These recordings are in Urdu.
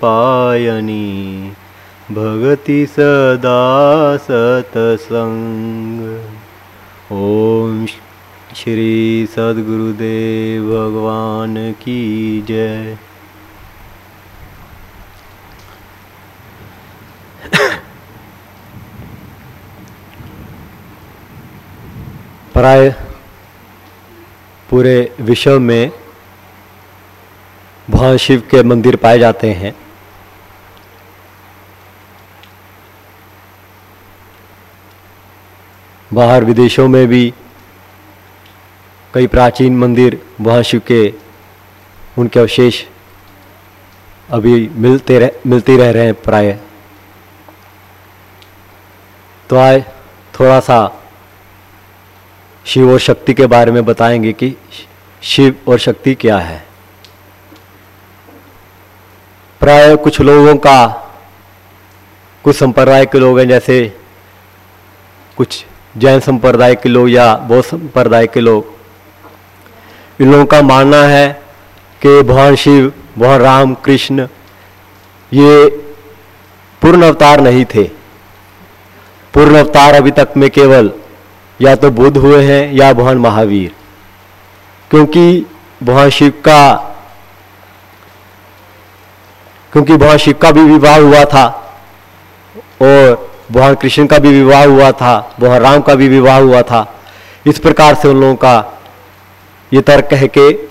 پوجنی بگتی سدا ست سنگ او شری سد گرو دیو بگوان کی جے پرا پورے وشو میں وہاں شیو کے مندر پائے جاتے ہیں۔ باہر ودیشوں میں بھی کئی پراچین مندر وہاں شیو کے ان کے اوشیش ابھی ملتے رہ ملتی رہ رہے ہیں پرائے۔ تو آئے تھوڑا سا شیو اور شکتی کے بارے میں بتائیں گے کہ شیو اور شکتی کیا ہے۔ پرائے کچھ لوگوں کا، کچھ سمپردائے کے لوگ ہیں جیسے کچھ جین سمپردائے کے لوگ یا بودھ سمپردائے کے لوگ۔ ان لوگوں کا ماننا ہے کہ بھگوان شیو، بھگوان رام، کرشن یہ پورن اوتار نہیں تھے۔ پورن اوتار ابھی تک میں کیول یا تو بدھ ہوئے ہیں یا بھگوان مہاویر۔ کیونکہ بھگوان شیو کا کیونکہ بھگوان شیو کا بھی وواہ ہوا تھا اور بھگوان کرشن کا بھی وواہ ہوا تھا بھگوان رام کا بھی وواہ ہوا تھا۔ اس پرکار سے ان لوگوں کا یہ ترک ہے کہ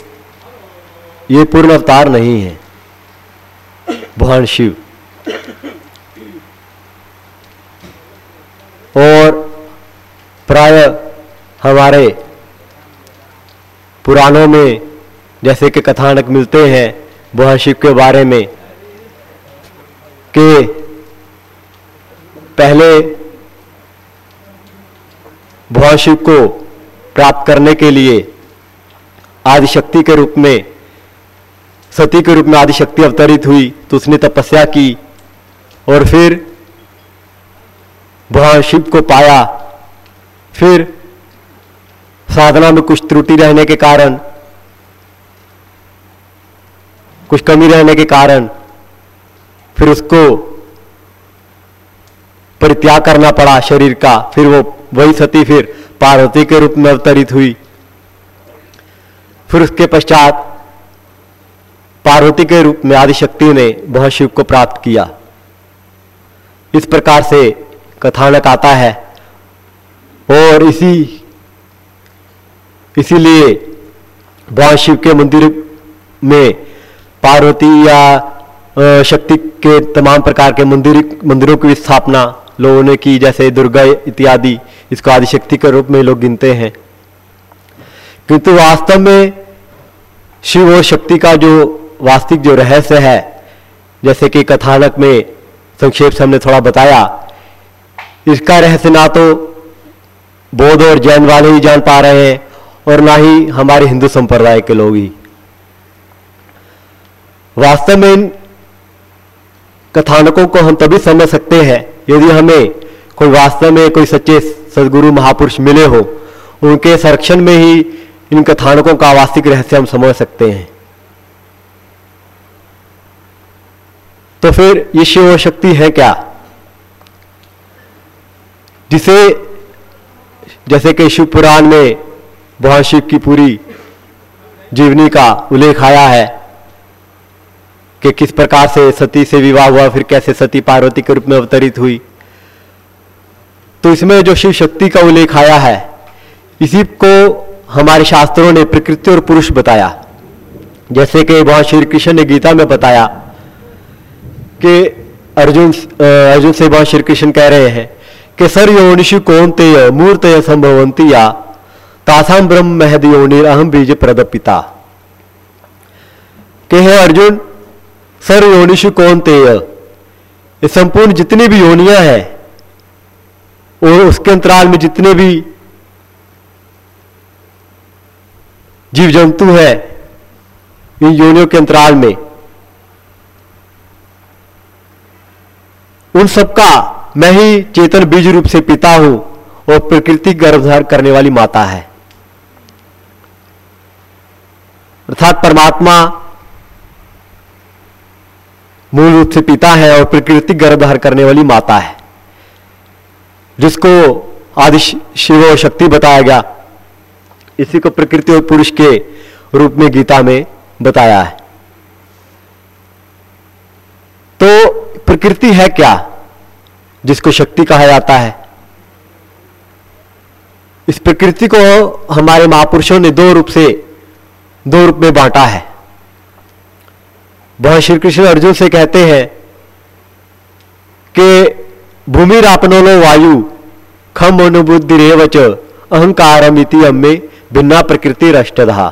یہ پورن اوتار نہیں ہے۔ بھگوان شیو۔ اور پرائے ہمارے پرانوں میں جیسے کہ کتھانک ملتے ہیں بھگوان شیو کے بارے میں کہ پہلے بھواشیو کو پراپت کرنے کے لیے آدھ شکتی کے روپ میں، ستی کے روپ میں آدھ شکتی اوترت ہوئی، تو اس نے تپسیا کی اور پھر بھواشیو کو پایا۔ پھر سادھنا میں کچھ ترٹی رہنے کے کارن، کچھ کمی رہنے کے کارن پھر اس کو پرتیاگ کرنا پڑا شریر کا، پھر وہ وہی ستی پھر پاروتی کے روپ میں اوترت ہوئی۔ پھر اس کے پشچات پاروتی کے روپ میں آدی شکتی نے بہت شیو کو پراپت کیا۔ اس پرکار سے کتھانک آتا ہے۔ اور اسی اسی لیے بہت شیو کے مندر میں پاروتی یا شکتی کے تمام پرکار کے مندر مندروں کی استھاپنا، لوگوں نے کی، جیسے درگا اتیادی، اس کو آدی شکتی کے روپ میں لوگ گنتے ہیں۔ کنتو واستو میں شیو اور شکتی کا جو واستک جو رہسیہ ہے، جیسے کہ کتھانک میں سنکھیپ سے ہم نے تھوڑا بتایا، اس کا رہسیہ نہ تو بودھ اور جین والے ہی جان پا رہے ہیں، اور نہ ہی ہمارے ہندو سمپردائے کے لوگ ہی۔ واستو میں ان کتھانکوں کو ہم تبھی سمجھ سکتے ہیں یدی ہمیں کوئی واسطہ میں کوئی سچے سدگرو مہاپرش ملے ہو، ان کے سرکشن میں ہی ان کتھانکوں کا آواسک رہسیہ ہم سمجھ سکتے ہیں۔ تو پھر یہ شیو شکتی ہے کیا؟ جسے، جیسے کہ شیو پران میں بہت شیو کی پوری جیونی کا الیکھ آیا ہے کہ کس پرکار سے ستی سے وواہ ہوا، پھر کیسے ستی پاروتی کے روپ میں اوترت ہوئی؟ تو اس میں جو شیو شکتی کا الیکھ آیا ہے، اسی کو ہمارے شاستروں نے پرکرتی اور پروش بتایا۔ جیسے کہ بہت شری کرشن نے گیتا میں بتایا کہ ارجن ارجن سے بہت شری کرشن کہہ رہے ہیں کہ سر یونیش کون تے مورت سمبھونتی یا تاسام برہم مہد یونیر اہم بیج پردپتا کہ ہے ارجن سر یونیشو کون تے یہ سمپورن جتنی بھی یونیاں ہیں اور اس کے انترال میں جتنے بھی جیو جنتو ہیں، ان یونیوں کے انترال میں۔ ان سب کا میں ہی چیتن بیج روپ سے پیتا ہوں اور پرکرتی گرو دھار کرنے والی ماتا ہے۔ ارتھات پرماتما مول روپ سے پیتا ہے اور پرکرتی گرب دھار کرنے والی ماتا ہے۔ جس کو آدھ شیو اور شکتی بتایا گیا، اسی کو پرکرتی اور پورش کے روپ میں گیتا میں بتایا ہے۔ تو پرکرتی ہے کیا؟ جس کو شکتی کہا جاتا ہے۔ اس پرکرتی کو ہمارے مہاپرشوں نے دو روپ سے، دو روپ میں بانٹا ہے۔ بہت شری کرشن ارجن سے کہتے ہیں کہ بھومی راپنولو وایو، کھم انبدھ ریوچ اہنکارمتی امے بنا پرکرتی رشتدہ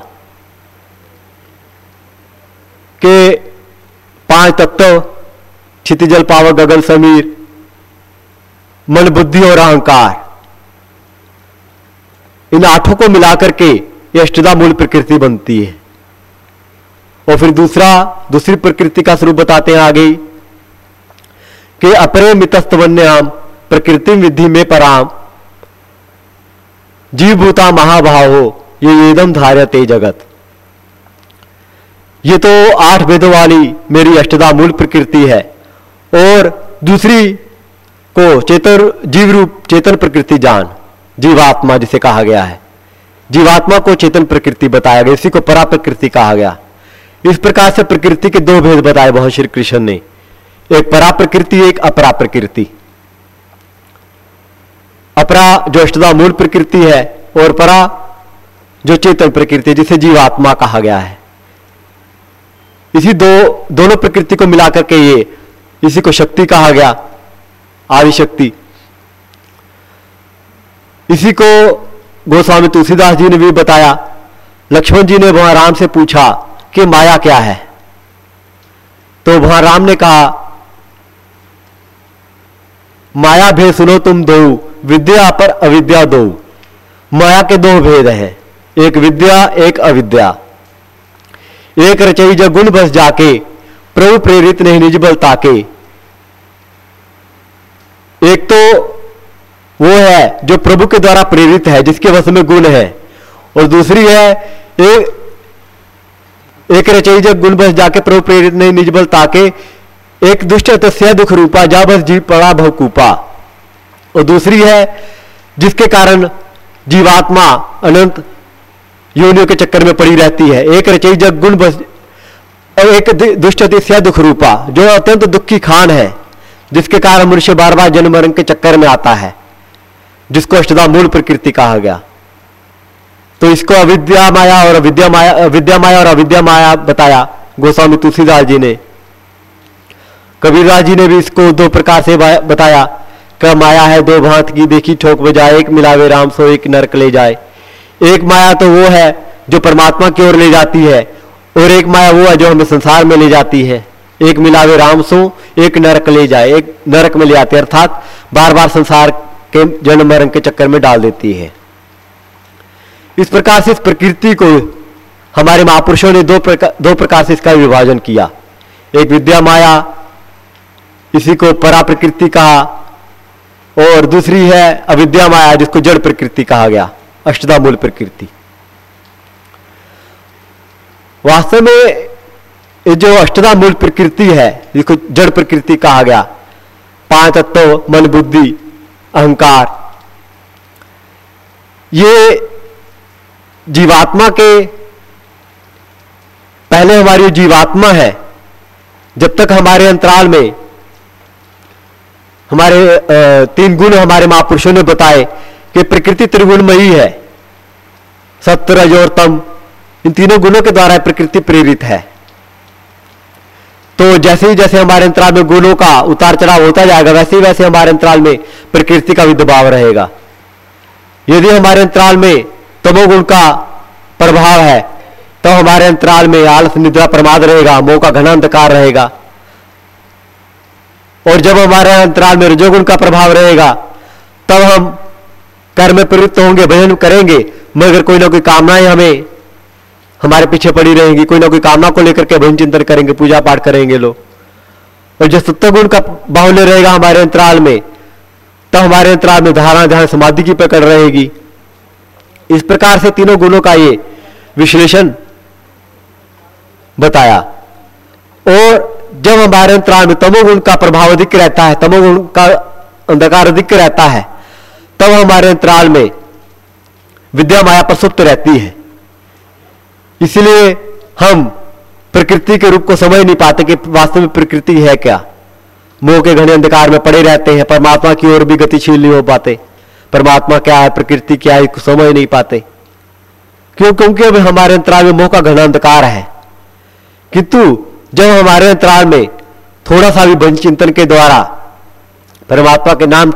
کہ پانچ تتو چھتجل پاو گگل سمیر، من بدھی اور اہنکار۔ ان آٹھوں کو ملا کر کے یہ اشٹدا مول پرکرتی بنتی ہے۔ اور پھر دوسرا دوسری پرکرتی کا سروپ بتاتے ہیں آگے کہ اپنے متستون پرکرتی ودھی میں پرام جیو بھوتا مہا بھاو یہ ایدم دھارتے جگت۔ یہ تو آٹھ ویدوں والی میری اشٹدا مول پرکرتی ہے۔ اور دوسری کو چیتن جیو روپ چیتن پرکرتی جان، جیواتما جسے کہا گیا ہے۔ جیواتما کو چیتن پرکرتی بتایا گیا، اسی کو پرا پرکرتی کہا گیا۔ اس پرکار سے پرکرتی کے دو بھید بتائے بہت شری کرشن نے۔ ایک پرا پرکرتی ایک اپرا پرکرتی اپرا جو اشتدا مول پرکرتی ہے اور پرا جو چیتن پرکرتی ہے، جسے جیو آتما کہا گیا ہے۔ اسی دو، دونوں پرکرتی کو ملا کر کے یہ اسی کو شکتی کہا گیا آدی شکتی۔ اسی کو گوسوامی تلسی داس جی نے بھی بتایا، لکشمن جی نے وہاں رام سے پوچھا کہ مایا کیا ہے؟ تو وہاں رام نے کہا، مایا بھید سنو تم دو، ودیا پر اویدیا دو۔ مایا کے دو بھید ہیں، ایک ودیا، ایک اودیا۔ ایک رچائی جو گن بس جا کے پرو پریرت نہیں نجبل کے ایک تو وہ ہے جو پربھو کے دوارا پریرت ہے، جس کے وس میں گن ہے۔ اور دوسری ہے، ایک ಏಕ ರಚಯಿಜ ಗುಣಬಸ್ ಜಾಕೆ ಪ್ರಭು ಪ್ರೇರಿತನೆ ನಿಜಬಲ್ ತಾಕೆ ایک دشٹ تسیہ دکھ روپا جا بس جی پڑا بھوکوپا اور دوسری ہے جس کے کارن جیواتما انت یونیوں کے چکر میں پڑی رہتی ہے ایک رچئی جگ گن بس اور ایک دشٹ تسیہ دکھ روپا جو اتنت دکھ کی کھان ہے جس کے کارن منشیہ بار بار جنم مرن کے چکر میں آتا ہے جس کو اشتدا مول پرکرتی کہا گیا تو اس کو اودیا مایا اور اودیا مایا ودیا مایا اور اودیا مایا بتایا۔ گوسوامی تلسی داس جی نے۔ کبیر داس جی نے بھی اس کو دو پرکار سے بتایا کہ مایا ہے دو بھانت کی، دیکھی ٹھوک بجائے ایک ملاوے رام سو، ایک نرک لے جائے۔ ایک مایا تو وہ ہے جو پرماتما کی اور لے جاتی ہے، اور ایک مایا وہ ہے جو ہمیں سنسار میں لے جاتی ہے۔ ایک ملاوے رام سو، ایک نرک لے جائے، ایک نرک میں لے جاتی ہے ارتھات بار بار سنسار کے جنم مرن کے چکر میں ڈال دیتی ہے۔ اس پرکار سے اس پرکرتی کو ہمارے مہاپرشوں نے دو پرکار, دو پرکار سے اس کا وبھاجن کیا۔ ایک ودیا مایا اسی کو پرا پرکرتی کہا اور دوسری ہے اودیا مایا جس کو جڑ پرکرتی کہا گیا اشدا مول پرکرتی۔ واستو میں جو اشدا مول پرکرتی ہے جس کو جڑ پرکرتی کہا گیا پانچ تتو من بدھی اہنکار یہ جیواتما کے پہلے ہماری جیواتما ہے، جب تک ہمارے انترال میں ہمارے تین گن ہمارے مہاپرشوں نے بتائے کہ پرکرتی ترگن ہے ست رج اور تم ان تینوں گنوں کے دوارا پرکرتی پریرت ہے۔ تو جیسے ہی جیسے ہمارے انترال میں گنوں کا اتار چڑھاؤ ہوتا جائے گا، ویسے ہی ویسے ہمارے انترال میں پرکرتی کا بھی دباؤ رہے گا۔ یدی ہمارے انترال میں تموگ ان کا پربھاؤ ہے۔ تو ہمارے انترال میں آلس ندرا پرماد رہے گا موہ کا گھن اندھکار رہے گا۔ اور جب ہمارے انترال میں رجوگن کا پربھاؤ رہے گا، تب ہم کر میں پروت ہوں گے بھجن کریں گے۔ مگر کوئی نہ کوئی کامنا ہمیں ہمارے پیچھے پڑی رہیں گی۔ کوئی نہ کوئی کامنا کو لے کر کے بھجن چنتن کریں گے، پوجا پاٹ کریں گے لوگ۔ اور جب ستیہ گن کا باہلے رہے گا ہمارے انترال میں، تب ہمارے انترال میں دھارا دھیان سمادھی کی پکڑ رہے گی۔ اس پرکار سے تینوں گنوں کا یہ وشلیشن بتایا۔ اور جب ہمارے انترال میں تمو گن کا پربھاؤ ادھک رہتا ہے تمو گن کا اندھکار ادھک رہتا ہے، تب ہمارے انترال میں ودیا مایا پرسپت رہتی ہے۔ اس لیے ہم پرکرتی کے روپ کو سمجھ نہیں پاتے کہ واستو میں پرکرتی ہے کیا۔ موہ کے گھنے اندھکار میں پڑے رہتے ہیں، پرماتما کی اور بھی گتیشیل نہیں ہو پاتے۔ پرما کیا ہے پرکر کیا ہے سمجھ نہیں پاتے۔ کیوں؟ کیونکہ ہمارے اترال میں موہ کا گھن ادکار ہے کہ ہمارے اترال میں تھوڑا سا بھی بن چنتن کے دوارا، پرماتما کے نام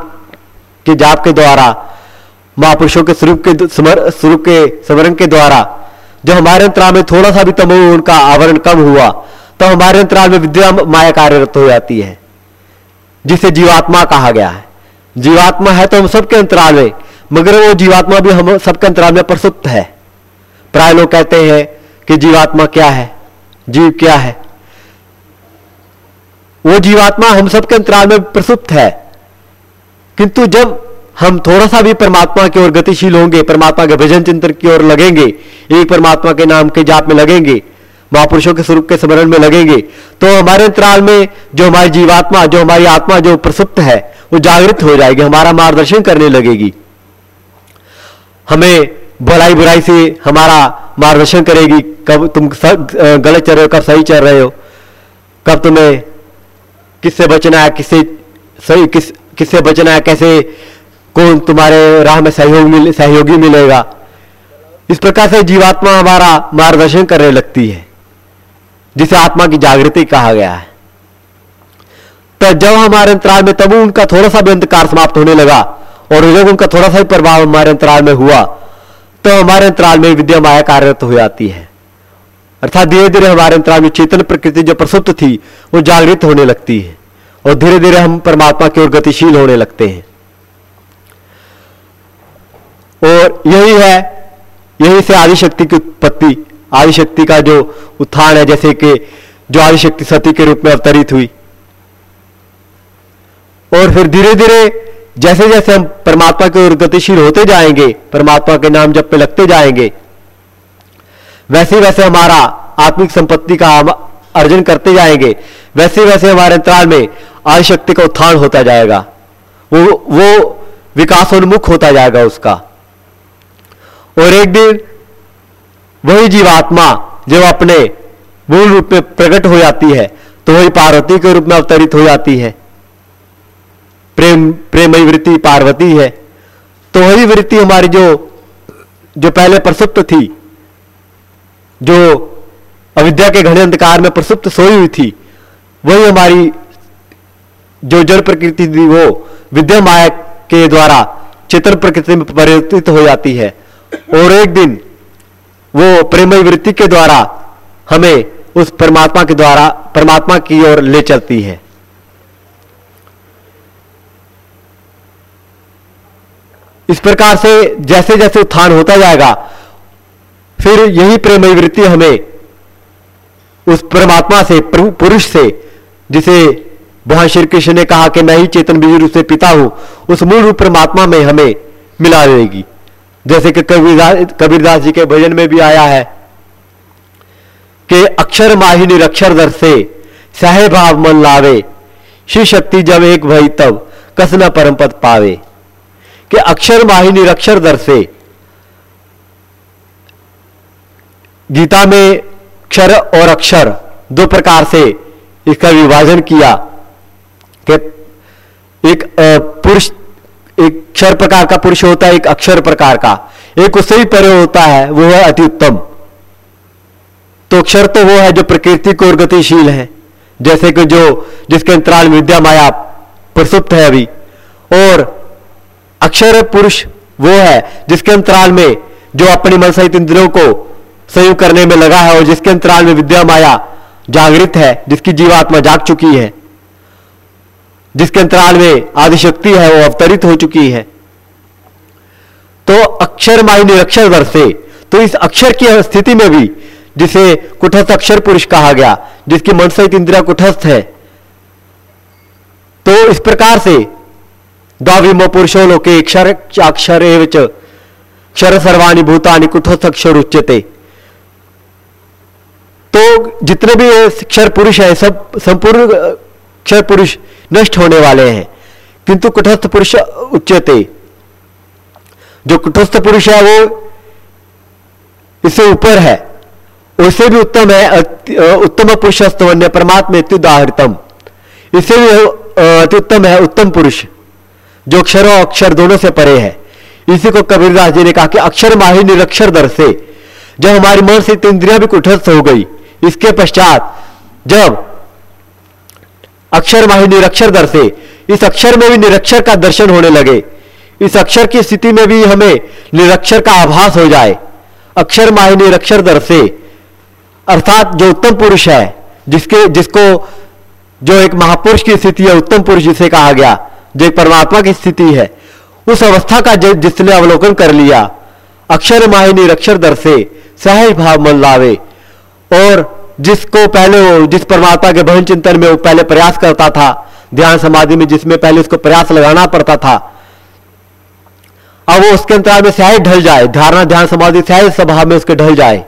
کے جاپ کے دوارا مہ پہ سمرن کے دوارا، جب ہمارے اترال میں تھوڑا سا بھی تمو کا آورن کم ہوا تب ہمارے اترال میں جسے جیواتما کہا گیا ہے۔ جیواتما ہے تو ہم سب کے انترال میں، مگر وہ جیواتما بھی ہم سب کے انترال میں پرسپت ہے۔ پرائے لوگ کہتے ہیں کہ جیواتما کیا ہے؟ جیو کیا ہے؟ وہ جیواتما ہم سب کے انترال میں پرسپت ہے۔ کنتو جب ہم تھوڑا سا بھی پرماتما کی اور گتیشیل ہوں گے، پرماتما کے بھجن چنتن کی اور لگیں گے، ایک پرماتما کے نام کے جاپ میں لگیں گے مہاپرشوں کے سوروپ کے سمرن میں لگیں گے۔ تو ہمارے انترال میں جو ہماری جیواتما جو ہماری آتما جو پرسپت ہے، وہ جاگرت ہو جائے گی، ہمارا مارگدرشن کرنے لگے گی۔ ہمیں بھلائی برائی سے ہمارا مارگدرشن کرے گی۔ کب تم غلط چل رہے ہو، کب صحیح چل رہے ہو۔ کب تمہیں کس سے بچنا ہے، کس سے صحیح، کس کس سے بچنا ہے، کیسے کون تمہارے راہ میں سہیوگ مل، سہیوگی ملے گا۔ اس پرکار سے جیواتما ہمارا مارگدرشن کرنے لگتی ہے۔ جسے آتما کی جاگرتی کہا گیا ہے۔ تو جب ہمارے انترال میں تب ان کا تھوڑا سا بھی انتکار سماپت ہونے لگا اور جب ان کا تھوڑا سا بھی پربھاؤ ہمارے انترال میں ہوا، تو ہمارے انترال میں ودیا مایا کاریہ ہو جاتی ہے۔ ارتھا دھیرے دھیرے ہمارے انترال میں چیتن پرکرتی جو پرسپت تھی، وہ جاگرت ہونے لگتی ہے اور دھیرے دھیرے ہم پرماتما کی اور گتیشیل ہونے لگتے ہیں۔ اور یہی ہے، یہی سے آدی شکتی کی اتپتی۔ آدی شکتی کا جو اتھان ہے جیسے کہ جو آدی شکتی ستی کے روپ میں اوترت ہوئی اور پھر دھیرے دھیرے جیسے جیسے ہم پرماتما کی اور گتیشیل ہوتے جائیں گے پرماتما کے نام جب پہ لگتے جائیں گے ویسے ویسے ہمارا آتمک سمپتی کا ارجن کرتے جائیں گے ویسے ویسے ہمارے انترال میں آدی شکتی کا اتھان ہوتا جائے گا وہ وہ وکاس انمکھ ہوتا جائے گا اس کا اور ایک دن وہی جیواتما جو اپنے مول روپ میں پرگٹ ہو جاتی ہے، تو وہی پاروتی کے روپ میں اوترت ہو جاتی ہے۔ پریم، پریمئی وتی پاروتی ہے۔ تو وہی وتی ہماری جو جو پہلے پرسپت تھی، جو اودیا کے گھنے اندھکار میں پرسپت سوئی ہوئی تھی، وہی ہماری جو جڑ پرکرتی تھی، وہ ودیا مایا کے دوارا چیتن پرکرتی میں پریورتت ہو جاتی ہے۔ اور ایک دن وہ پریمئی وتی کے دوارا ہمیں اس پرماتما کے دوارا، پرماتما کی اور لے چلتی ہے۔ اس پرکار سے جیسے جیسے اتھان ہوتا جائے گا، پھر یہی پریمئی وتی ہمیں اس پرماتما سے پروش سے، جسے بہت شری کرشن نے کہا کہ میں ہی چیتن بیج روپ سے پتا ہوں، اس مول روپ پرماتما میں ہمیں ملا دے گی۔ جیسے کہ کبیر داس جی کے بھجن میں بھی آیا ہے کہ اکشر ماہنی رکشر در سے سہے بھاو من لاوے، شی شکتی جب ایک بھائی تب کسنا پرمپت پاوے۔ کہ اکشر ماہنی رکشر در سے گیتا میں اکشر اور اکشر دو پرکار سے اس کا ویواجن کیا کہ ایک پرشت ایک اکشر پرکار کا پورش ہوتا ہے، ایک اکشر پرکار کا۔ ایک اس سے بھی پرے ہوتا ہے، وہ ہے اتی اتم۔ تو اکشر تو وہ ہے جو پرکرتی کو اور گتیشیل ہے۔ جیسے کہ جو، جس کے انترال میں ودیا مایا پرسپت ہے ابھی۔ اور اکشر پورش وہ ہے جس کے انترال میں جو اپنی منسلک اندروں کو سیو کرنے میں لگا ہے اور جس کے انترال میں ودیا مایا جاگرت ہے، جس کی جیواتما جاگ چکی ہے۔ جس کے انترال میں آدھ شکتی ہے وہ اوترت ہو چکی ہے۔ تو اکشر مائی نرکشر ورسے تو اس اکشر کی استھتی میں بھی جسے کٹھست اکشر پرش کہا گیا، جس کی منسلک اندرا کٹھست ہے۔ تو اس پرکار سے داویمو پورشو لوکے اکشر اکشر ایوچ اکشر سروانی بھوتانی کٹھست اکشر اچتے۔ تو جتنے بھی اکشر پرش ہیں، سب سمپورن پہ جو اکشروں دونوں سے پڑے ہے اسی کو کبھی داس جی نے کہا کہ اکثر ماہر در سے جب ہماری من سے اندریاں بھی کٹست ہو گئی اس کے پشچا جب اکشر ماہی نرکشر در سے اس اکشر میں بھی نرکشر کا درشن ہونے لگے اس اکشر کی ستھی میں بھی ہمیں نرکشر کا آبھاس ہو جائے اکشر ماہی نرکشر در سے ارتھات جو اتم پورش ہے جس کے جس کو جو ایک مہاپرش کی ستھی ہے اتم پورش جسے کہا گیا جو ایک پرماتما کی ستھی ہے اس اوستھا کا جس نے اولوکن کر لیا اکشر ماہی نرکشر در سے سہج بھاو من لاوے اور جس کو پہلے جس پرماتا کے بہن چنتن میں وہ پہلے پریاس کرتا تھا، دھیان سمادھی میں جس میں پہلے اس کو پریاس لگانا پڑتا تھا۔ اب وہ اس کے انترال میں سیاہی ڈھل جائے، دھارنا دھیان سمادھی سیاہی سبھا میں اس کے ڈھل جائے۔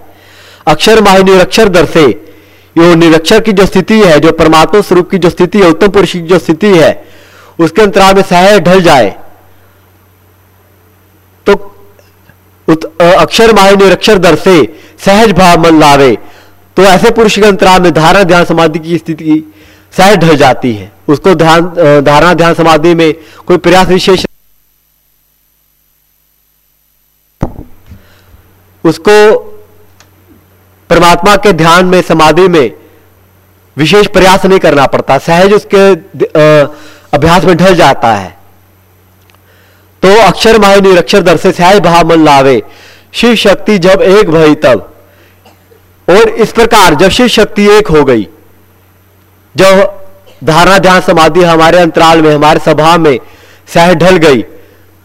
اکشر ماہ نرکشر در سے، یہ نرکشر کی جو استھتی ہے، جو پرماتم سروپ کی جو استھتی ہے، اتم پورش کی جو استھتی ہے، اس کے انترال میں سہج ڈھل جائے۔ تو اکشر ماہ نرکشر در سے سہج بھا من لاوے۔ تو ایسے پورش کے انترا میں دھارنا دھیان سمادھی کی استھتی سہ ڈھل جاتی ہے۔ اس کو دھارنا دھیان سمادھی میں کوئی پریاس وشیش اس کو پرماتما کے دھیان میں سمادھی میں وشیش پریاس نہیں کرنا پڑتا، سہج اس کے ابھیاس میں ڈھل جاتا ہے۔ تو اکشر ماہ نیر اکشر در سے سہج بھا من لاوے، شیو شکتی جب ایک بھئی تب اور اس پرکار جب شیو شکتی ایک ہو گئی، جب دھارا جہاں سمادھی ہمارے انترال میں، ہمارے سبھا میں سہ ڈھل گئی،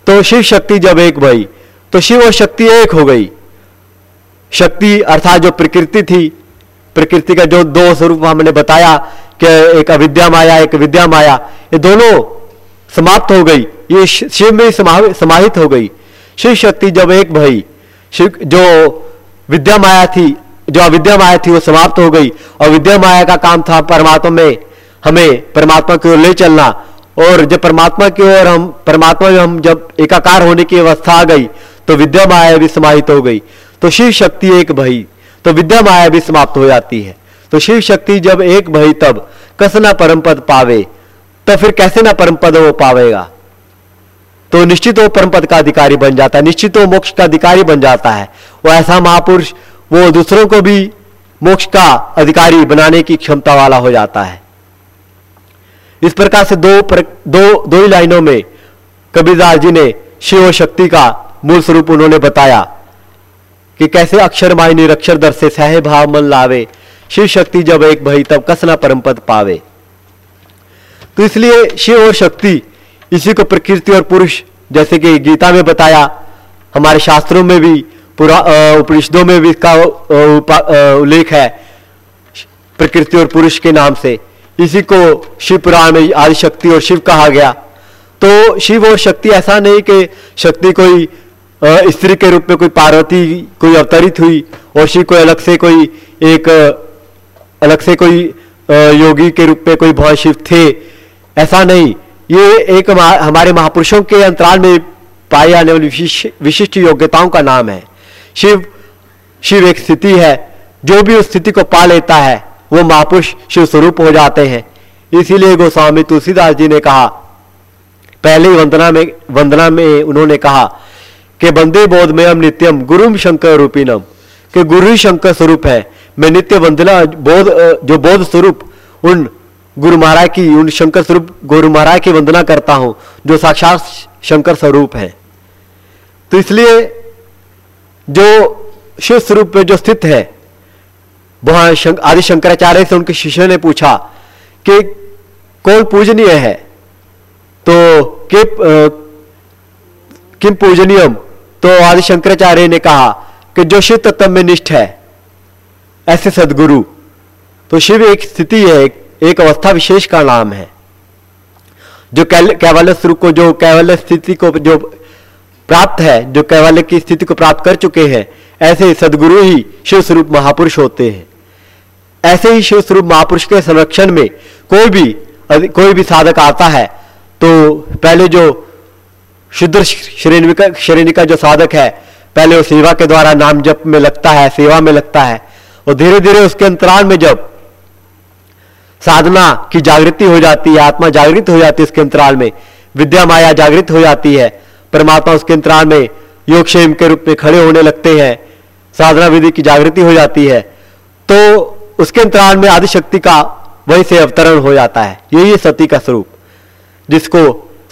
تو شیو شکتی جب ایک بھئی تو شیو اور شکتی ایک ہو گئی۔ شکتی ارتھات جو پرکرتی تھی، پرکرتی کا جو دو سوروپ ہم نے بتایا کہ ایک اودیا مایا، ایک ودیا مایا، یہ دونوں سماپت ہو گئی۔ یہ شیو میں سماہت ہو گئی۔ شیو شکتی جب ایک بھئی جو ودیا مایا تھی جو اودیا مایا تھی وہ سماپت ہو گئی اور ودیا مایا کا کام تھا پرماتما میں ہمیں پرماتما کی اور لے چلنا اور جب پرماتما کی اور ہم پرماتما میں ہم جب ایکاکار ہونے کی اوستھا آ گئی تو ودیا مایا بھی سماہت ہو گئی۔ تو شیو شکتی ایک بھائی تو ودیا مایا بھی سماپت ہو جاتی ہے۔ تو شیو شکتی جب ایک بھائی تب کس نہ پرمپد پاوے؟ تو پھر کیسے نہ پرم پد وہ پاوے گا؟ تو نشچت وہ پرم پد کا ادھیکاری بن جاتا ہے، نشچت وہ موکش کا ادھیکاری بن جاتا ہے۔ وہ ایسا مہاپرش وہ دوسروں کو بھی موکش کا ادھیکاری بنانے کی کھمتا والا ہو جاتا ہے۔ اس پرکار سے دو پر دو دو ہی لائنوں میں کبیردار جی نے شیو شکتی کا مول سوروپ انہوں نے بتایا کہ کیسے اکشر مائی نرکشر در سے سہے بھاؤ من لاوے، شیو شکتی جب ایک بھائی تب کسنا پرمپت پاوے۔ تو اس لیے شیو اور شکتی اسی کو پرکرتی اور پورش جیسے کہ گیتا میں بتایا، ہمارے شاستروں میں بھی اپنشدوں میں بھی اس کا الیکھ ہے، پرکرتی اور پورش کے نام سے۔ اسی کو شیو پران میں آدھ شکتی اور شیو کہا گیا۔ تو شیو اور شکتی ایسا نہیں کہ شکتی کوئی استری کے روپ میں کوئی پاروتی، کوئی اوترت ہوئی اور شیو کوئی الگ سے کوئی ایک الگ سے کوئی یوگی کے روپ میں کوئی بہت شیو تھے۔ ایسا نہیں۔ یہ ایک ہمارے مہاپرشوں کے انترال میں پائی جانے والی وششٹ یوگیتاؤں کا نام ہے۔ شیو شیو ایک ستھی ہے، جو بھی اس ستھی کو پا لیتا ہے، وہ مہاپش شیو سوروپ ہو جاتے ہیں۔ اسی لیے گوسوامی تلسی داس جی نے کہا، پہلے وندنا میں وندنا میں انہوں نے کہا کہ بندے بودھ میں ہم نتیم گروم شنکر روپینم کہ گرو شنکر سوروپ ہے۔ میں نتیہ وندنا بودھ، جو بودھ سوروپ ان گرو مہاراج کی، ان شنکر سوروپ گرو مہاراج کی وندنا کرتا ہوں، جو ساکشات شنکر سوروپ ہے۔ تو اس لیے جو شیو سوروپ میں جو ست ہے وہاں شنک, آدی سے ان کے شیشیہ نے پوچھا کہ کون پوجنیہ ہے؟ تو کم پوجنیم تو آدی شنکراچاریہ نے کہا کہ جو شیو تتم میں نشٹ ہے ایسے سدگرو تو شیو ایک ستھی ہے ایک اوستھا وشیش کا نام ہے جو کیولس روپ کو جو کیول ستھی کو جو پراپت ہے جو کیولیہ کی استھتی کو پراپت کر چکے ہیں ایسے سدگرو ہی شیو سوروپ مہاپرش ہوتے ہیں ایسے ہی شیو سوروپ مہاپرش کے سرکشن میں کوئی بھی کوئی بھی سادھک آتا ہے تو پہلے جو شدر شرینی کا شرینی کا جو سادھک ہے پہلے وہ سیوا کے دوارا نام جپ میں لگتا ہے سیوا میں لگتا ہے اور دھیرے دھیرے اس کے انترال میں جب سادھنا کی جاگرتی ہو جاتی ہے آتما جاگرت ہو جاتی ہے اس کے انترال میں ودیا مایا جاگرت ہو جاتی ہے پرماتما اس کے انتران میں یوگشیم کے روپ میں کھڑے ہونے لگتے ہیں، سادھنا ودھی کی جاگرتی ہو جاتی ہے۔ تو اس کے انتران میں آدی شکتی کا وہیں سے اوترن ہو جاتا ہے۔ یہی ستی کا سروپ جس کو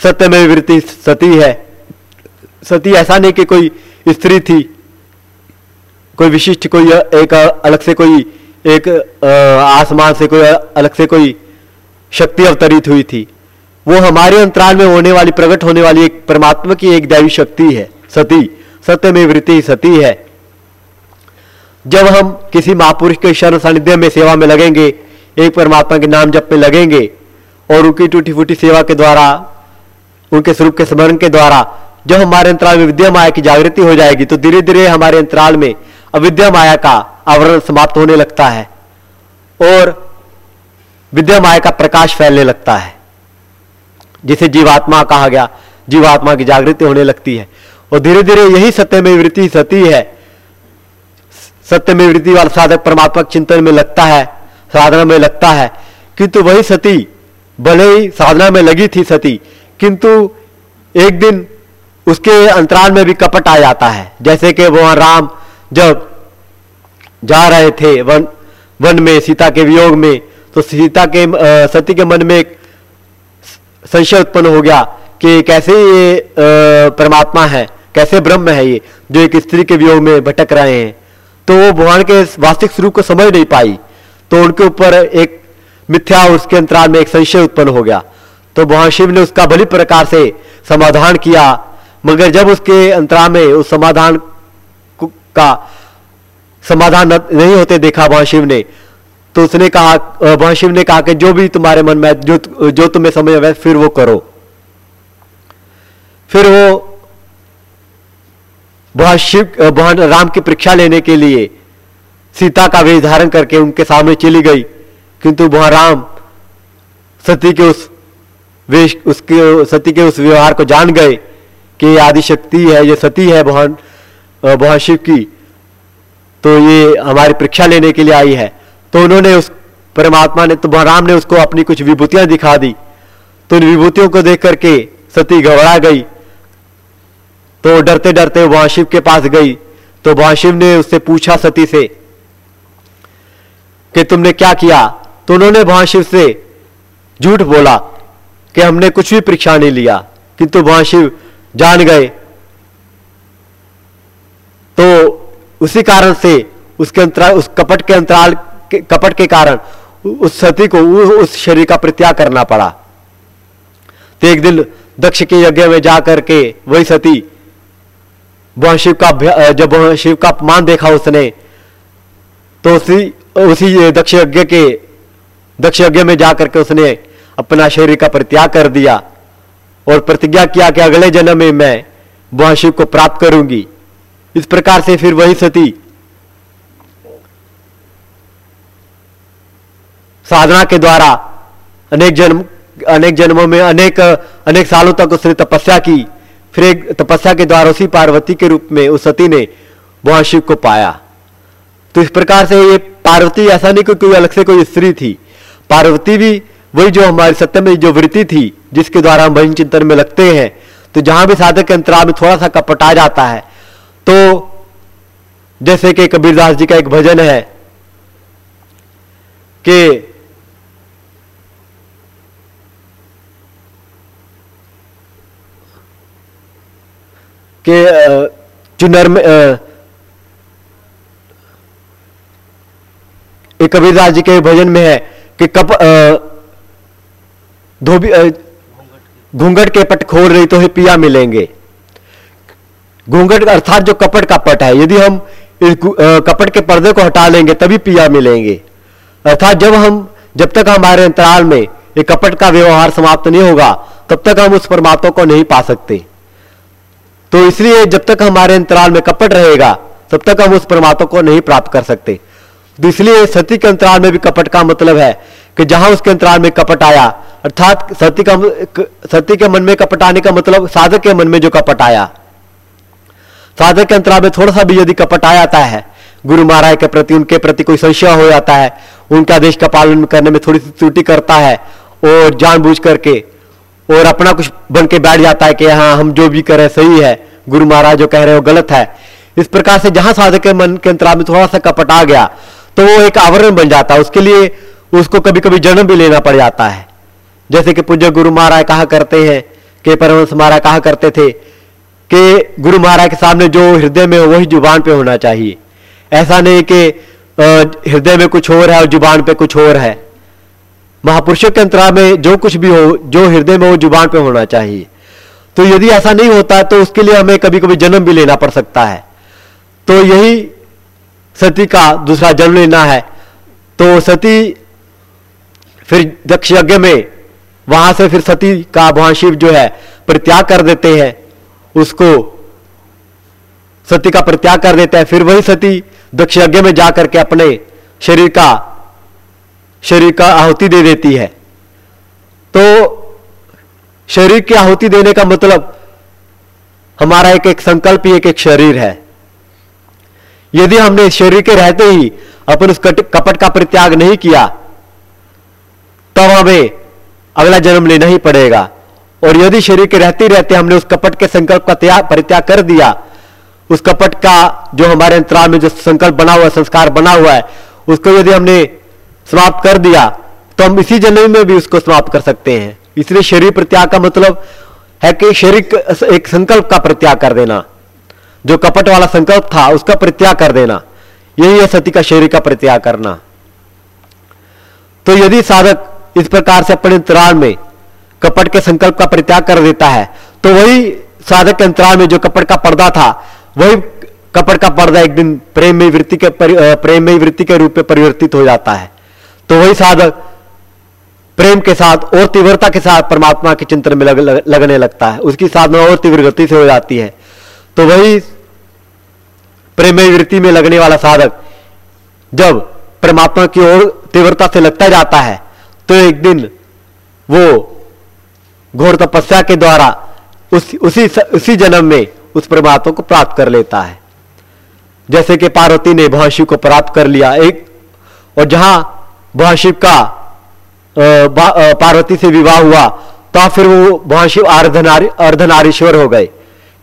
ستیہ میں وتی ستی ہے۔ ستی ایسا نہیں کہ کوئی استری تھی، کوئی وششٹ، کوئی ایک الگ سے کوئی ایک آسمان سے کوئی الگ سے کوئی شکتی اوترت ہوئی تھی۔ وہ ہمارے انترال میں ہونے والی، پرگٹ ہونے والی ایک پرماتما کی ایک دیوی شکتی ہے، ستی۔ ستیہ میں وتی ستی ہے۔ جب ہم کسی مہاپرش کے شرم ساندھیہ میں سیوا میں لگیں گے، ایک پرماتما کے نام جپ میں لگیں گے، اور ان کی ٹوٹی پھوٹی سیوا کے دوارا، ان کے سروپ کے سمرن کے دوارا جب ہمارے انترال میں ودیا مایا کی جاگرتی ہو جائے گی، تو دھیرے دھیرے ہمارے انترال میں اودیا مایا کا آورن سماپت ہونے لگتا ہے، اور ودیا مایا کا پرکاش پھیلنے لگتا ہے۔ جسے جیواتما کہا گیا جیواتما کی جاگرتی ہونے لگتی ہے۔ اور دھیرے دھیرے یہی ستیہ میں وتی ستی ہے۔ ستیہ میں وتی والا سادھک پرماتمک چنتن میں لگتا ہے سادھنا میں لگتا ہے۔ کنتو وہی ستی بھلے ہی سادھنا میں لگی تھی ستی۔ کنتو ایک دن اس کے انترال میں بھی کپٹ آ جاتا ہے۔ جیسے کہ وہ رام جب جا رہے تھے ون ون میں سیتا کے ویوگ میں تو سیتا کے آ, ستی کے من میں ایک سنشے اتپن ہو گیا کہ کیسے یہ پرماتما ہے کیسے برہم ہے یہ، جو ایک استری کے ویوہ میں بھٹک رہے ہیں۔ تو وہ بھگوان کے واستک سروپ کو سمجھ نہیں پائی۔ تو ان کے اوپر ایک متھیا اس کے انترال میں ایک سنشے اتپن ہو گیا۔ تو بھگوان شیو نے اس کا بھلی پرکار سے سمادھان کیا۔ مگر جب اس کے انترا میں اس سمادھان کا سمادھان نہیں ہوتے دیکھا بھگوان شیو نے تو اس نے کہا مہاشیو نے کہا کہ جو بھی تمہارے من میں، جو جو تمہیں سمجھ میں پھر وہ کرو۔ پھر وہ بہت شیو بہن رام کی پریشا لینے کے لیے سیتا کا ویش دھارن کر کے ان کے سامنے چلی گئی۔ کنتو بہن رام ستی کے اس ویش، اس کے، ستی کے اس ویوہار کو جان گئے کہ یہ آدی شکتی ہے، یہ ستی ہے بہن بہن شیو کی۔ تو یہ ہماری پریشا لینے کے لیے آئی ہے۔ تو انہوں نے اس پرماتما نے تو رام نے اس کو اپنی کچھ وبھوتیاں دکھا دی۔ تو ان وبھوتیوں کو دیکھ کر کے ستی گھبرا گئی۔ تو ڈرتے ڈرتے وہاں شیو کے پاس گئی۔ تو وہاں شیو نے اس سے پوچھا ستی سے کہ تم نے کیا کیا؟ تو انہوں نے وہاں شیو سے جھوٹ بولا کہ ہم نے کچھ بھی پریشا نہیں لیا، کنتو وہاں شیو جان گئے۔ تو اسی کارن سے اس کے انترال اس کپٹ کے انترال کپٹ کے کارن اس ستی کو اس شریر کا پرتیاگ کرنا پڑا۔ تو ایک دن دکش کے یجے میں جا کر کے وہی ستی شیو کا جب شیو کا اپمان دیکھا اس نے، تو اسی اسی دکش یجے کے دکش یجے میں جا کر کے اس نے اپنا شریر کا پرتیاگ کر دیا اور پرتیجا کیا کہ اگلے جنم میں میں شیو کو پراپت کروں گی۔ اس پرکار سے پھر وہی ستی سادنا کے دوارا انیک جنم انیک جنموں میں سالوں تک اس نے تپسیا کی۔ پھر ایک تپسیا کے دوارا اسی پاروتی کے روپ میں مش کو پایا۔ تو اس پرکار سے یہ پاروتی ایسا نہیں کہ کوئی الگ سے کوئی استری تھی۔ پاروتی بھی وہی جو ہمارے ستیہ میں جو وی تھی، جس کے دوارا ہم بہن چنتن میں لگتے ہیں۔ تو جہاں بھی سادک کے انترال میں تھوڑا سا کپٹ آ جاتا ہے۔ تو جیسے کہ کبیر داس جی کا ایک بجن ہے کہ کہ جو نرم ایک کبیر داس جی کے بھجن میں ہے کہ کپ دھوبی گھونگٹ کے پٹ کھول رہی تو ہی پیا ملیں گے۔ گھونگٹ ارتھات جو کپٹ کا پٹ ہے، یدی ہم کپٹ کے پردے کو ہٹا لیں گے تبھی پیا ملیں گے۔ ارتھات جب ہم، جب تک ہمارے انترال میں یہ کپٹ کا ویوہار سماپت نہیں ہوگا، تب تک ہم اس پرماتوں کو نہیں پا سکتے۔ تو اس لیے جب تک ہمارے انترال میں کپٹ رہے گا، تب تک ہم اس پرماتما کو نہیں پراپت کر سکتے۔ تو اس لیے ستی کے انترال میں بھی کپٹ کا مطلب ہے کہ جہاں اس کے انترال میں کپٹ آیا، ارتھات ستی کا ستی کے من میں کپٹ آنے کا مطلب سادھک کے من میں جو کپٹ آیا۔ سادھک کے انترال میں تھوڑا سا بھی یدی کپٹ آ جاتا ہے، گرو مہاراج کے پرتی، ان کے پرتی کوئی سنشیا ہو جاتا ہے، ان کا دیش کا پالن کرنے میں تھوڑی سی ترٹی کرتا ہے اور جان بوجھ کر کے اور اپنا کچھ بن کے بیٹھ جاتا ہے کہ ہاں ہم جو بھی کریں صحیح ہے۔ گرو مہاراج جو کہہ رہے ہو غلط ہے۔ اس پرکار سے جہاں سادھک کے من کے انترال میں تھوڑا سا کپٹ آ گیا، تو وہ ایک آورن بن جاتا ہے۔ اس کے لیے اس کو کبھی کبھی جنم بھی لینا پڑ جاتا ہے۔ جیسے کہ پوجا گرو مہاراج کہا کرتے ہیں کہ پرمس مہاراج کہا کرتے تھے کہ گرو مہاراج کے سامنے جو ہردے میں وہی زبان پہ ہونا چاہیے۔ ایسا نہیں کہ ہردے میں کچھ اور ہے اور زبان پہ کچھ اور ہے۔ مہاپرشوں کے انترا میں جو کچھ بھی ہو، جو ہردے میں وہ زبان پہ ہونا چاہیے۔ تو یدی ایسا نہیں ہوتا تو اس کے لیے ہمیں کبھی کبھی جنم بھی لینا پڑ سکتا ہے۔ تو یہی ستی کا دوسرا جنم لینا ہے۔ تو ستی پھر دکش یج میں، وہاں سے پھر ستی کا بھگوان شیو جو ہے پرتیاگ کر دیتے ہیں۔ اس کو ستی کا پرتیاگ کر دیتا ہے پھر وہی ستی دکش یج میں جا کر کے اپنے شریر کا شریر کا آہتی دے دیتی ہے۔ تو شریر کی آہتی دینے کا مطلب ہمارا ایک ایک سنکلپ ہی ایک ایک شریر ہے۔ یدی ہم نے شریر کے رہتے ہی اپن اس کپٹ کا پرتیاگ نہیں کیا، تب ہمیں اگلا جنم لینا ہی پڑے گا۔ اور یدی شریر کے رہتے رہتے ہم نے اس کپٹ کے سنکلپ کا پرتیاگ کر دیا۔ اس کپٹ کا جو ہمارے انترال میں جو سنکلپ بنا ہوا ہے، سنسکار بنا ہوا ہے، اس کو یدی ہم نے سماپت کر دیا، تو ہم اسی جنم میں بھی اس کو سماپت کر سکتے ہیں۔ اس لیے شریر پرتیاگ کا مطلب ہے کہ شریر ایک سنکلپ کا پرتیاگ کر دینا۔ جو کپٹ والا سنکلپ تھا، اس کا پرتیاگ کر دینا۔ یہی ہے ستی کا شریر کا پرتیاگ کرنا۔ تو یدی سادھک اس پرکار سے اپنے انترال میں کپٹ کے سنکلپ کا پرتیاگ کر دیتا ہے، تو وہی سادھک کے انترال میں جو کپٹ کا پردہ تھا، وہی کپٹ کا پردہ ایک دن پریم وتی کے پریم وتی کے روپ میں پریورتت ہو جاتا ہے۔ تو وہی سادھک پریم کے ساتھ اور تیورتا کے ساتھ پرماتما کے چنتن میں لگنے لگتا ہے۔ اس کی سادھنا اور تیور گتی سے ہو جاتی ہے۔ تو وہی پریم وتی میں لگنے والا سادھک جب پرماتما کی اور تیورتا سے لگتا جاتا ہے، تو ایک دن وہ گھوڑ تپسیا کے دوارا اسی اسی جنم میں اس پرماتما کو پراپت کر لیتا ہے۔ جیسے کہ پاروتی نے بہاشیو کو پراپت کر لیا ایک، اور جہاں بہاشیو کا پاروتی سے وواہ ہوا تو پھر وہ بہاشیو اردھناریشور ہو گئے۔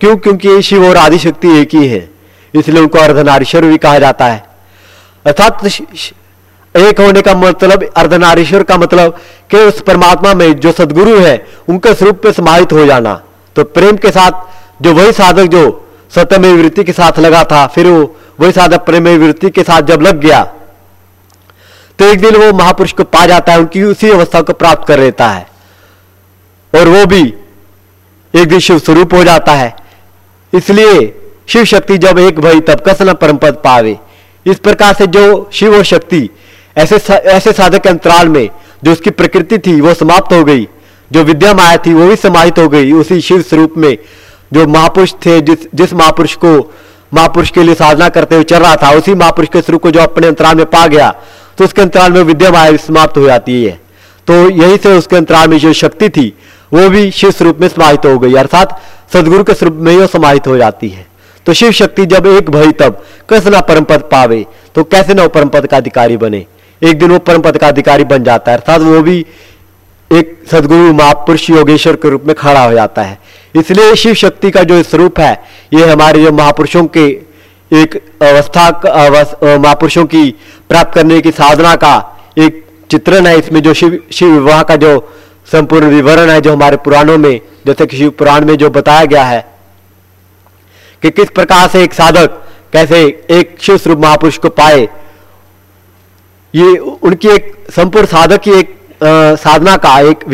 کیوں؟ کیونکہ شیو اور آدی شکتی ایک ہی ہے، اس لیے ان کو اردھناریشور بھی کہا جاتا ہے۔ ارتھات ایک ہونے کا مطلب اردھناریشور کا مطلب کہ اس پرماتما میں جو سدگرو ہے، ان کے سوروپ پہ سماہت ہو جانا۔ تو پریم کے ساتھ جو وہی سادھک جو ستم وتی کے ساتھ لگا تھا، پھر وہ وہی سادھک پریم وتی کے ساتھ جب لگ گیا تو ایک دن وہ مہاپرش کو پا جاتا ہے، ان کی اسی اوستھا کو پراپت کر لیتا ہے۔ اور وہ بھی ایک دن شیو سوروپ ہو جاتا ہے۔ اس لیے شیو شکتی جب ایک بھائی تب کس نہ پرم پد پاوے۔ اس پرکار سے جو شیو شکتی ایسے ایسے سادھک کے انترال میں جو اس کی پرکرتی تھی، وہ سماپت ہو گئی۔ جو ودیا مایا تھی، وہ بھی سماہت ہو گئی۔ اسی شیو سوروپ میں جو مہاپرش تھے، جس جس مہاپرش کو مہاپرش کے لیے سادھنا کرتے ہوئے چل رہا تھا، اسی مہاپرش کے سوروپ کو جو اپنے انترال میں پا گیا تو اس کے انترال میں ودیا مایا سماپت ہو جاتی ہے تو یہی سے اس کے انترال میں جو شکتی تھی، وہ بھی شیو سوروپ میں سماہت ہو گئی۔ ارتھات سدگرو کے سوروپ میں ہی وہ سماہت ہو جاتی ہے۔ تو شیو شکتی جب ایک بھائی تب کیسے نہ پرم پد پاوے، تو کیسے نہ وہ پرم پد کا ادھیکاری بنے۔ ایک دن وہ پرم پد کا ادھیکاری بن جاتا ہے۔ ارتھات وہ بھی ایک سدگرو مہاپرش یوگیشور کے روپ میں کھڑا ہو جاتا ہے۔ اس لیے شیو شکتی کا جو سوروپ ہے، یہ ہمارے جو مہاپرشوں کے ایک اوستھا مہاپرشوں کی پراپت کرنے کی سادھنا کا ایک چترن ہے۔ اس میں جو شیو شیو وواہ کا جو سمپورن وورن ہے، جو ہمارے پرانوں میں، جیسے کہ شیو پران میں جو بتایا گیا ہے کہ کس پرکار سے ایک سادھک کیسے ایک شیو سوروپ مہاپرش کو پائے، یہ ان کی ایک سمپور سادھک کی ایک سادھنا کا ایک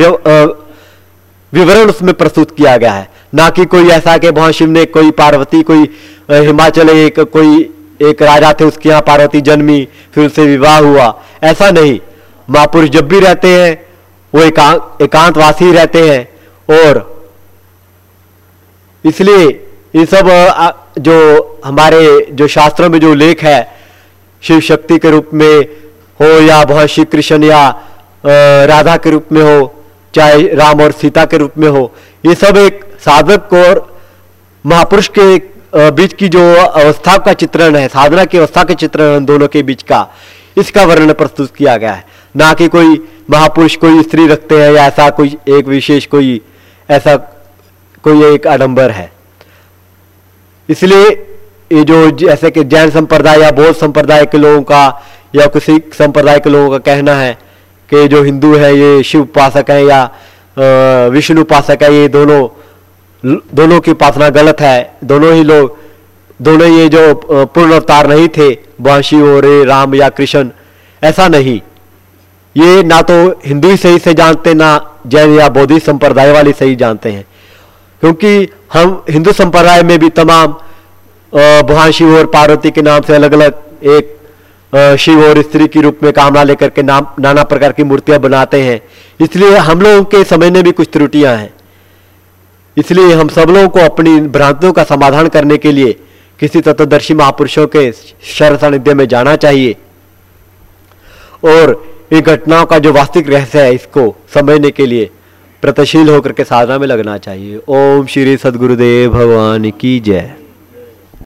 وورن اس میں پرستوت کیا گیا ہے۔ نہ کہ کوئی ایسا کہ بہت شیو نے کوئی پاروتی، کوئی ہماچل ایک، کوئی ایک راجا تھے، اس کے یہاں پاروتی جنمی، پھر اس سے وواہ ہوا۔ ایسا نہیں۔ مہاپرش جب بھی رہتے ہیں، وہ ایکانت واسی رہتے ہیں۔ اور اس لیے یہ سب جو ہمارے، جو شاستروں میں جو لیکھ ہے، شیو شکتی کے روپ میں ہو یا بہت شری کرشن یا رادھا کے روپ میں ہو، چاہے رام اور سیتا کے روپ میں ہو، یہ سب ایک سادھک اور مہاپرش کے بیچ کی جو اوستھا کا چترن ہے، سادھنا کی اوستھا کے چترن دونوں کے بیچ کا، اس کا ورنن پرستوت کیا گیا ہے۔ نہ کہ کوئی مہاپرش کوئی استری رکھتے ہیں یا ایسا کوئی ایک وشیش کوئی ایسا کوئی ایک آڈمبر ہے۔ اس لیے یہ جو جیسے کہ جین سمپردائے یا بودھ سمپردائے کے لوگوں کا یا کسی سمپردائے کے لوگوں کا کہنا ہے کہ جو ہندو ہے یہ شیو پاسک ہے یا وشنو پاسک ہے یہ دونوں دونوں کی پاسنا غلط ہے۔ دونوں ہی لوگ، دونوں یہ جو پورن اوتار نہیں تھے بانشی اور رام یا کرشن، ایسا نہیں۔ یہ نہ تو ہندو ہی صحیح سے جانتے، نہ جین یا بودھی سمپردائے والی صحیح جانتے ہیں۔ کیونکہ ہم ہندو سمپردائے میں بھی تمام بہان شیو اور پاروتی کے نام سے الگ الگ ایک شیو اور استری کی روپ میں کامنا لے کر کے نام، نانا پرکار کی مورتیاں بناتے ہیں۔ اس لیے ہم لوگوں کے سمجھنے بھی کچھ ترٹیاں ہیں۔ اس لیے ہم سب لوگوں کو اپنی برانتوں کا سمادھان کرنے کے لیے کسی تتدرشی مہاپرشوں کے شر ساندھیہ میں جانا چاہیے۔ اور ان گھٹناؤں کا جو واستک رہسیہ ہے اس کو سمجھنے کے لیے پرتشیل ہو کر کے سادھنا میں لگنا چاہیے۔ اوم شری ست گرو دیو بھگوان کی جے۔